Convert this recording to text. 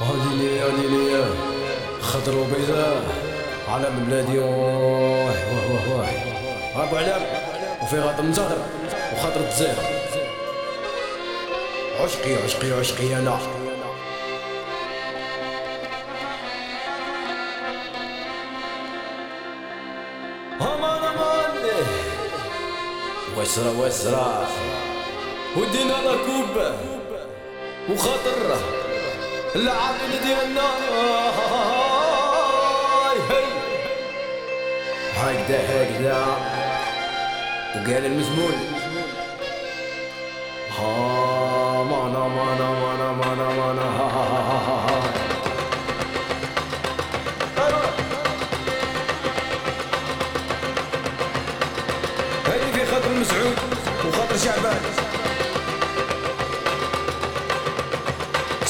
هادي لي هادي لي. خضر وبيضاء علم بلادي. واه واه واه واه أبو علام وفي غاطر مزهر وخاطر تزير عشقي عشقي عشقي أنا أمان أمان وسرى وسرى ودينا ركوب وخاطر العقل ديالنا هكذا هكذا وقال المزمول. ها مانا مانا مانا مانا مانا ها ها ها ها ها هذه في خاطر مسعود وخاطر شعبان.